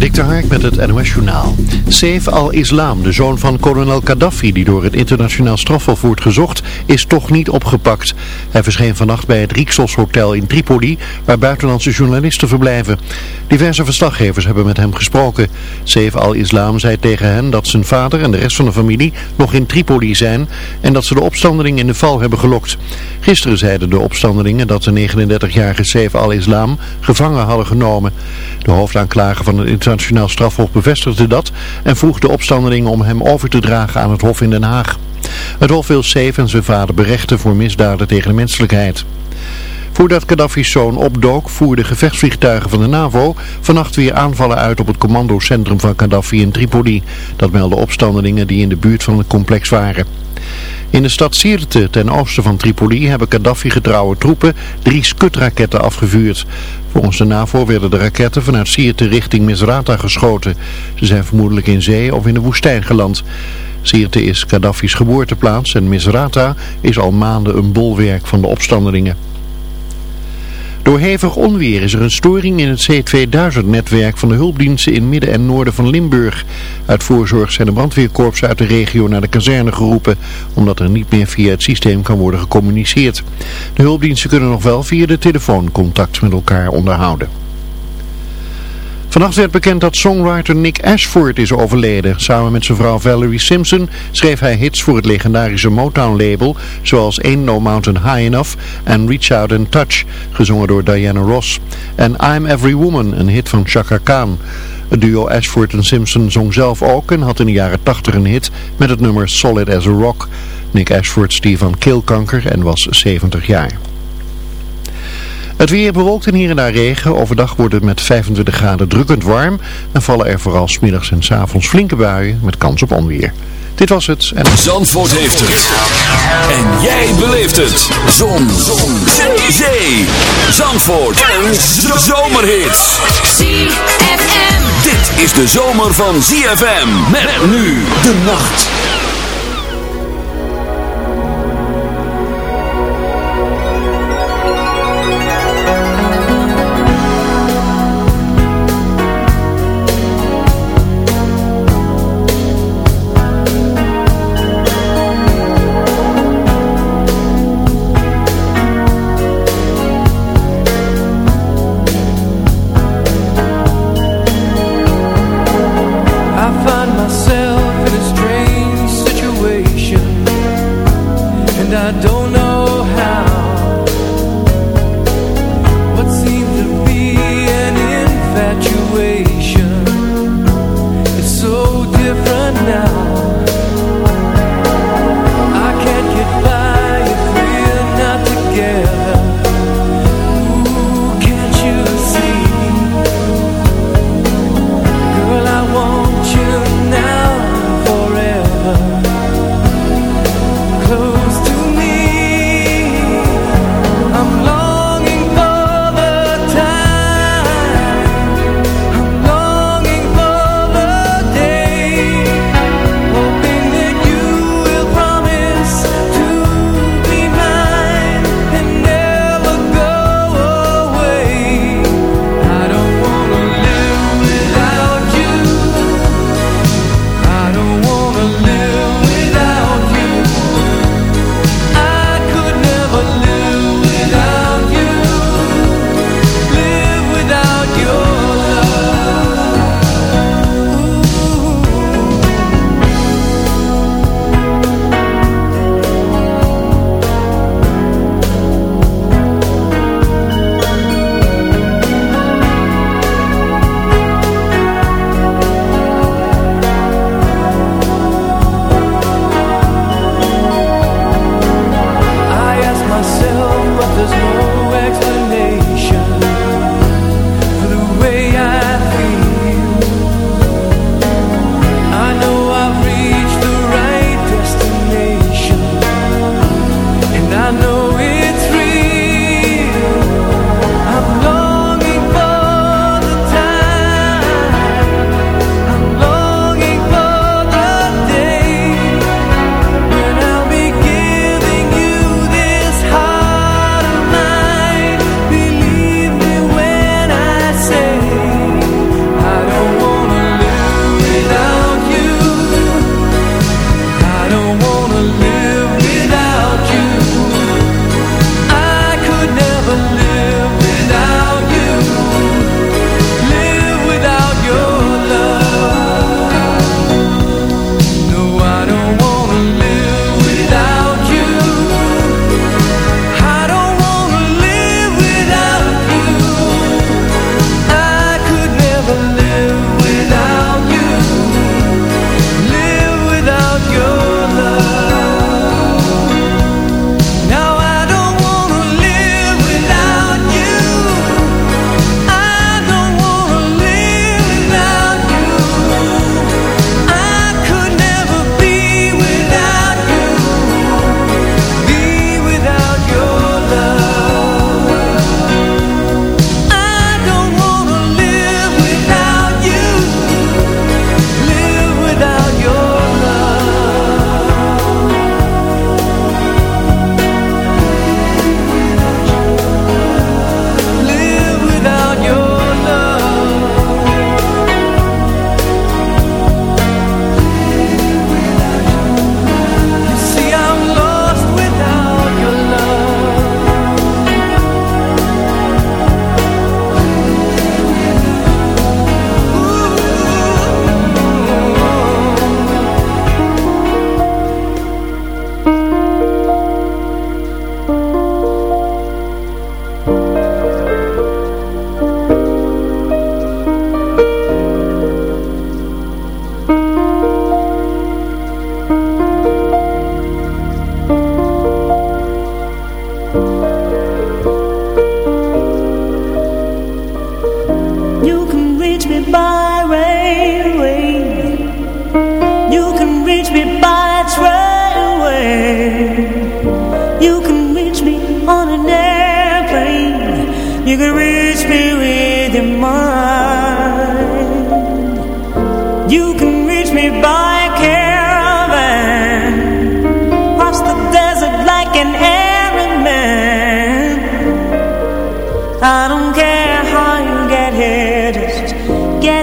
Dik de Hark met het NOS Journaal. Saif al-Islam, de zoon van kolonel Gaddafi die door het internationaal strafhof wordt gezocht, is toch niet opgepakt. Hij verscheen vannacht bij het Rixos Hotel in Tripoli, waar buitenlandse journalisten verblijven. Diverse verslaggevers hebben met hem gesproken. Saif al-Islam zei tegen hen dat zijn vader en de rest van de familie nog in Tripoli zijn en dat ze de opstandelingen in de val hebben gelokt. Gisteren zeiden de opstandelingen dat de 39-jarige Saif al-Islam gevangen hadden genomen. De hoofdaanklager van het internationaal strafhof bevestigde dat en vroeg de opstandelingen om hem over te dragen aan het hof in Den Haag. Het hof wil Saif en zijn vader berechten voor misdaden tegen de menselijkheid. Voordat Gaddafi's zoon opdook voerden gevechtsvliegtuigen van de NAVO vannacht weer aanvallen uit op het commandocentrum van Gaddafi in Tripoli. Dat melden opstandelingen die in de buurt van het complex waren. In de stad Sirte ten oosten van Tripoli hebben Gaddafi-getrouwe troepen drie skutraketten afgevuurd. Volgens de NAVO werden de raketten vanuit Sirte richting Misrata geschoten. Ze zijn vermoedelijk in zee of in de woestijn geland. Sirte is Gaddafi's geboorteplaats en Misrata is al maanden een bolwerk van de opstandelingen. Door hevig onweer is er een storing in het C2000-netwerk van de hulpdiensten in midden en noorden van Limburg. Uit voorzorg zijn de brandweerkorpsen uit de regio naar de kazerne geroepen, omdat er niet meer via het systeem kan worden gecommuniceerd. De hulpdiensten kunnen nog wel via de telefoon contact met elkaar onderhouden. Vannacht werd bekend dat songwriter Nick Ashford is overleden. Samen met zijn vrouw Valerie Simpson schreef hij hits voor het legendarische Motown-label, zoals Ain't No Mountain High Enough en Reach Out and Touch, gezongen door Diana Ross. En I'm Every Woman, een hit van Chaka Khan. Het duo Ashford en Simpson zong zelf ook en had in de jaren 80 een hit met het nummer Solid as a Rock. Nick Ashford stierf van keelkanker en was 70 jaar. Het weer bewolkt en hier en daar regen. Overdag wordt het met 25 graden drukkend warm. En vallen er vooral smiddags en s avonds flinke buien met kans op onweer. Dit was het. En... Zandvoort heeft het. En jij beleeft het. Zon. Zon. Zee. Zee. Zandvoort. Een zomerhit. ZFM. Dit is de zomer van ZFM. Met nu de nacht.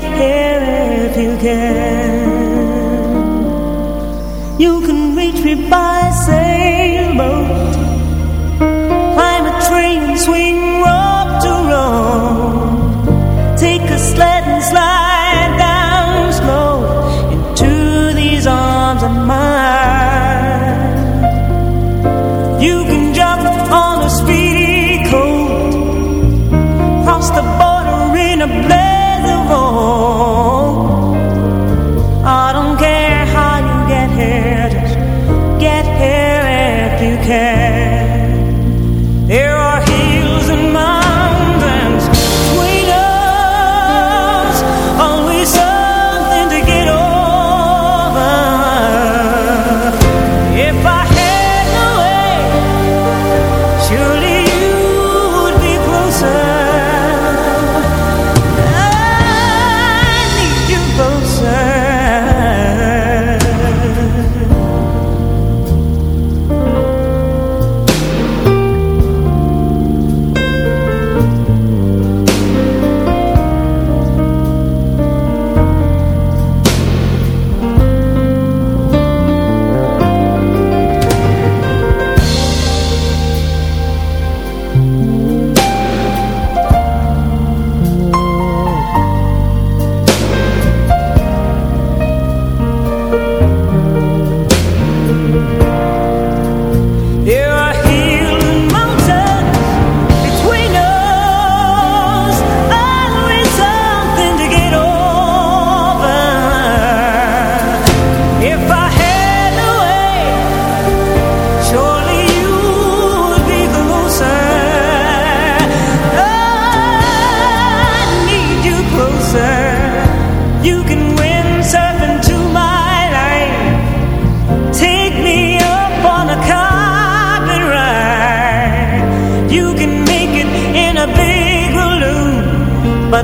get if you can. You can reach me by sailboat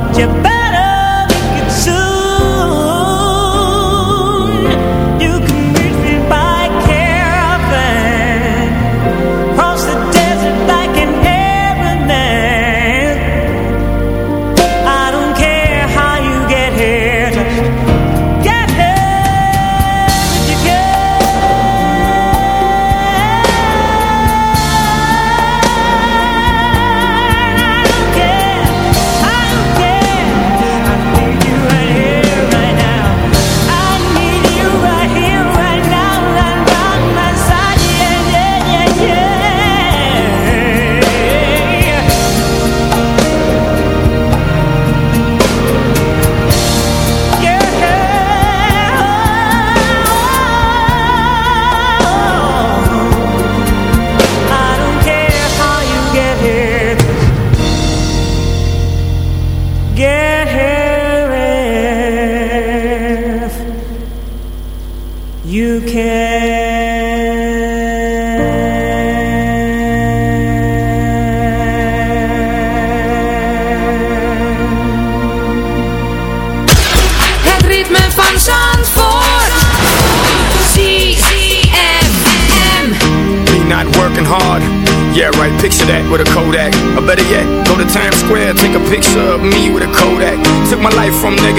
what you better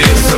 It's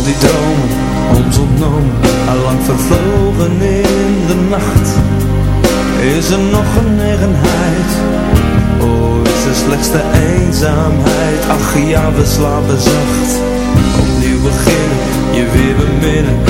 Al die dromen, ons ontnomen, allang vervlogen in de nacht. Is er nog genegenheid? Oh, is er slechts de eenzaamheid? Ach ja, we slapen zacht. Opnieuw beginnen, je weer beminnen.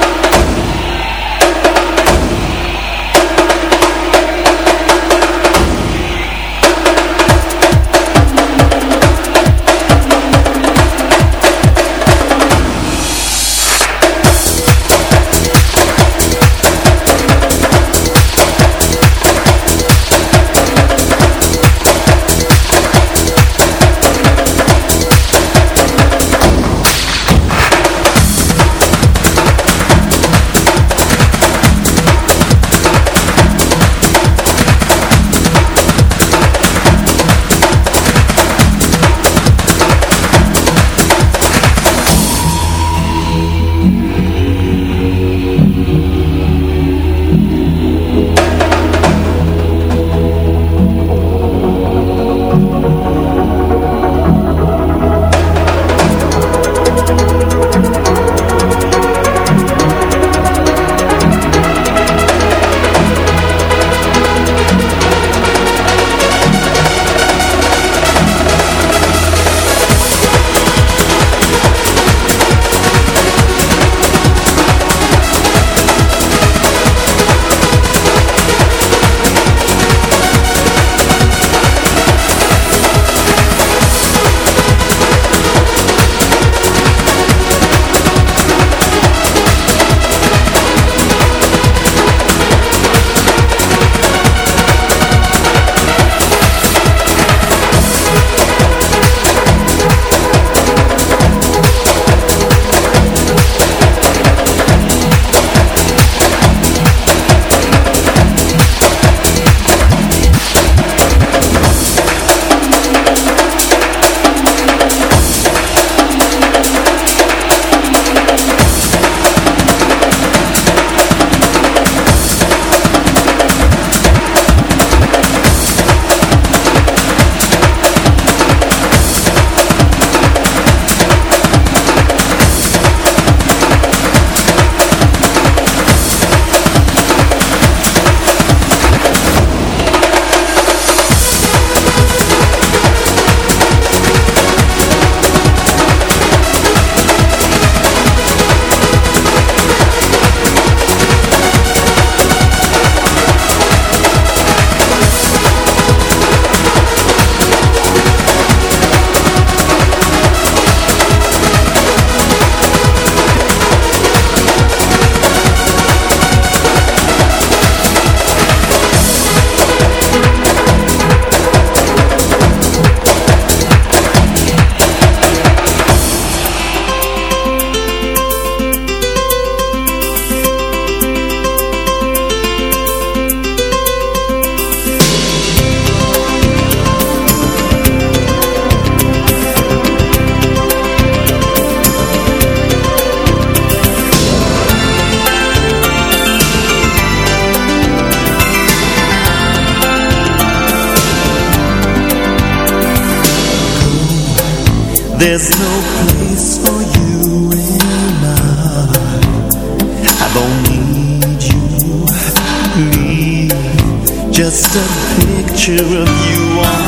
Just a picture of you on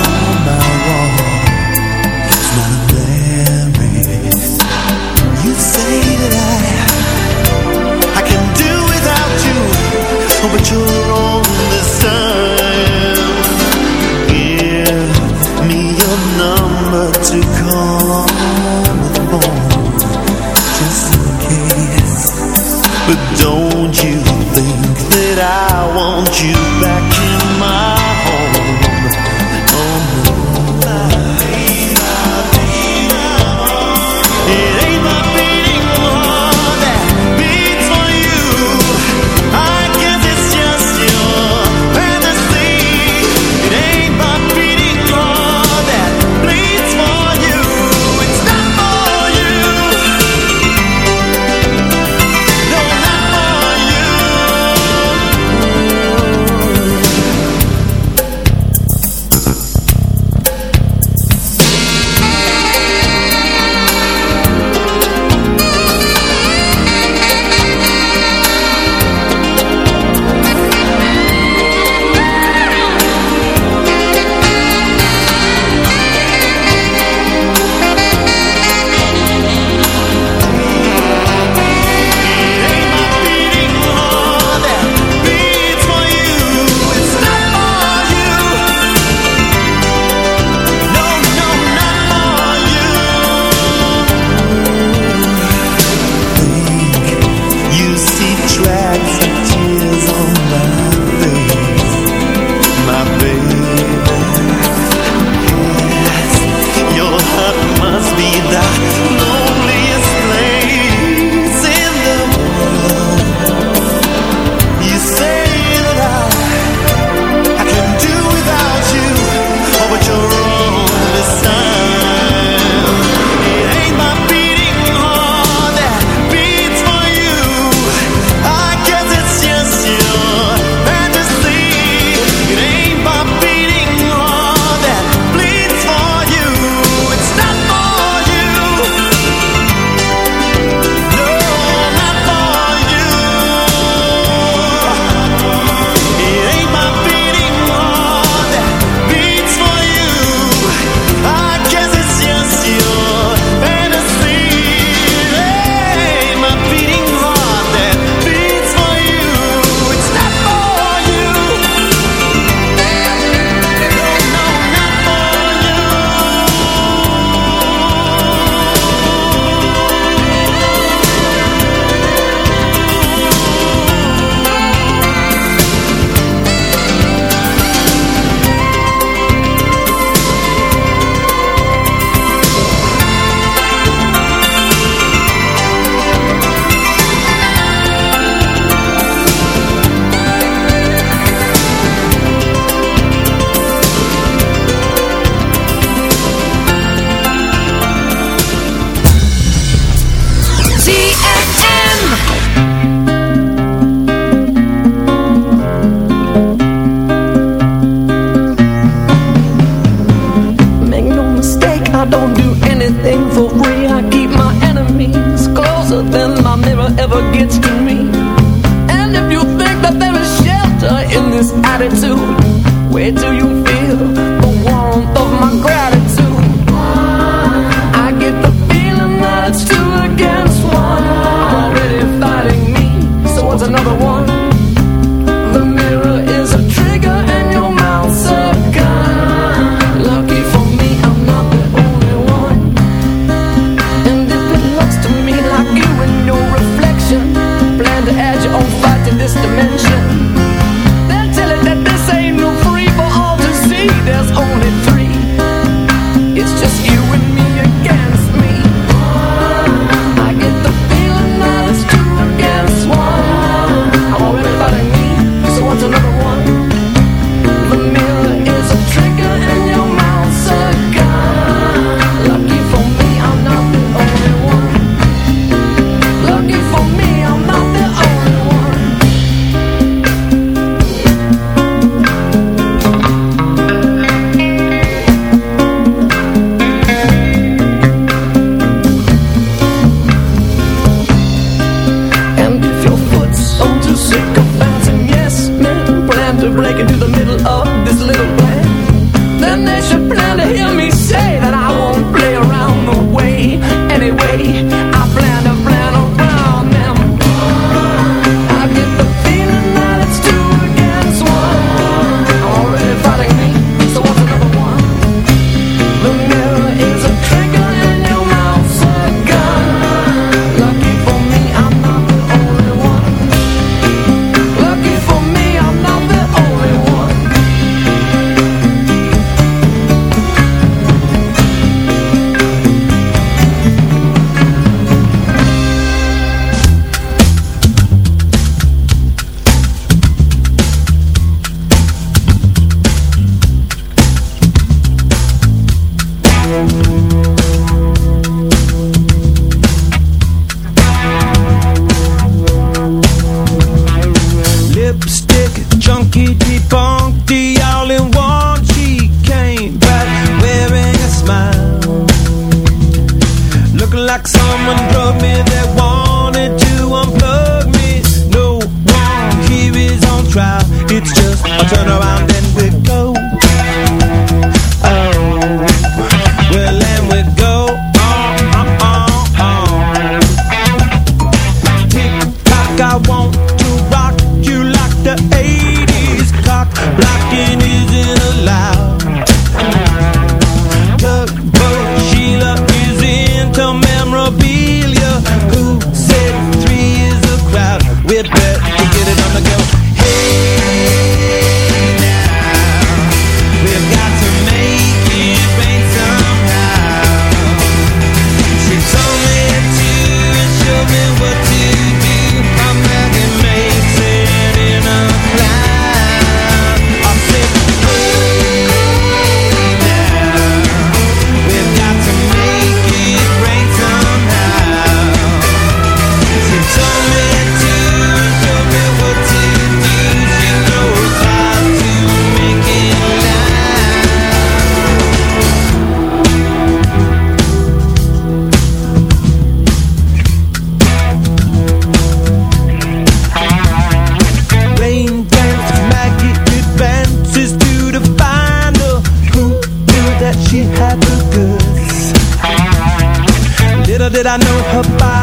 my wall. It's not a memory You say that I I can do without you Oh, but you're wrong this time Give me your number to call the phone Just in case. But don't you think that I want you back? attitude? Where do you I know her body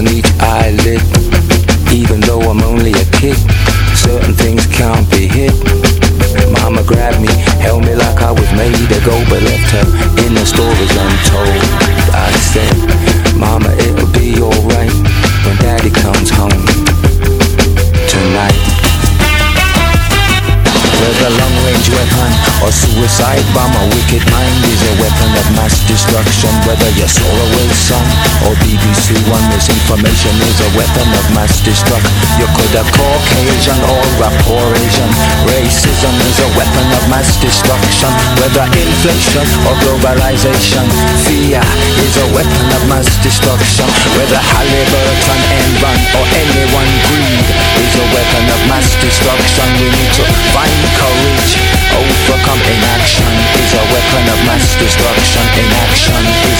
on each eyelid. Whether you're Solarway son or BBC One, misinformation is a weapon of mass destruction. You could have Caucasian or a poor Asian. Racism is a weapon of mass destruction. Whether inflation or globalization, fear is a weapon of mass destruction. Whether Halliburton, Enron or anyone greed is a weapon of mass destruction. We need to find courage, overcome inaction is a weapon of mass destruction. Inaction is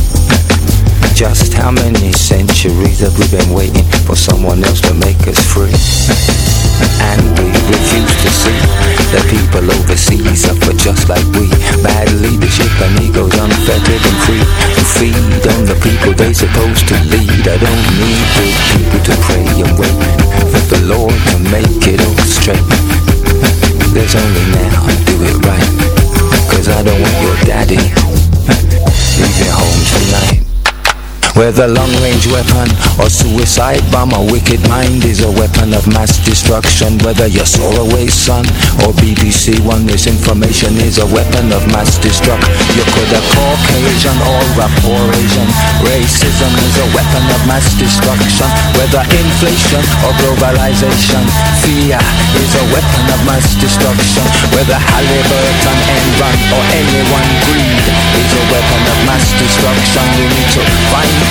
Just how many centuries have we been waiting for someone else to make us free? And we refuse to see that people overseas suffer just like we. Bad leadership and egos unfettered and free to feed on the people they supposed to lead. I don't need big people to pray and wait for the Lord to make it all straight. There's only now, do it right. Whether long-range weapon or suicide bomb, a wicked mind is a weapon of mass destruction. Whether you're Solarway son or BBC One, misinformation is a weapon of mass destruction. You could have Caucasian or a Asian. Racism is a weapon of mass destruction. Whether inflation or globalization, fear is a weapon of mass destruction. Whether Halliburton, Enron or anyone greed is a weapon of mass destruction. We need to find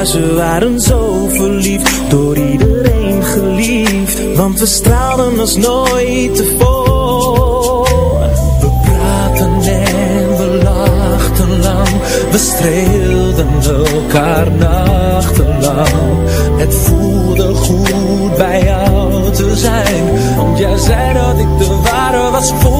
We waren zo verliefd, door iedereen geliefd. Want we straalden als nooit tevoren. We praten en we lachten lang. We streelden elkaar nachtenlang. Het voelde goed bij jou te zijn. Want jij zei dat ik de ware was voor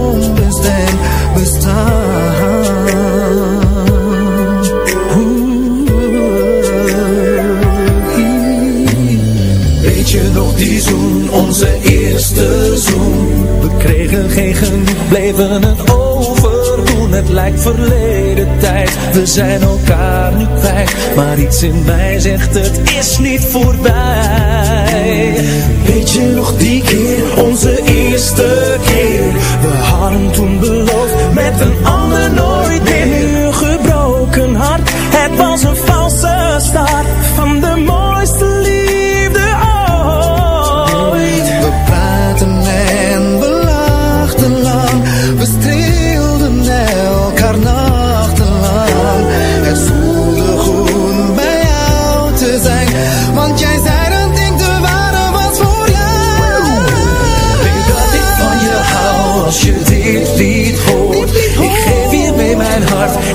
bleven het overdoen Het lijkt verleden tijd, we zijn elkaar nu kwijt Maar iets in mij zegt het is niet voorbij. Weet je nog die keer, onze eerste keer? We hadden toen beloofd, met een ander nooit meer Nu gebroken hart,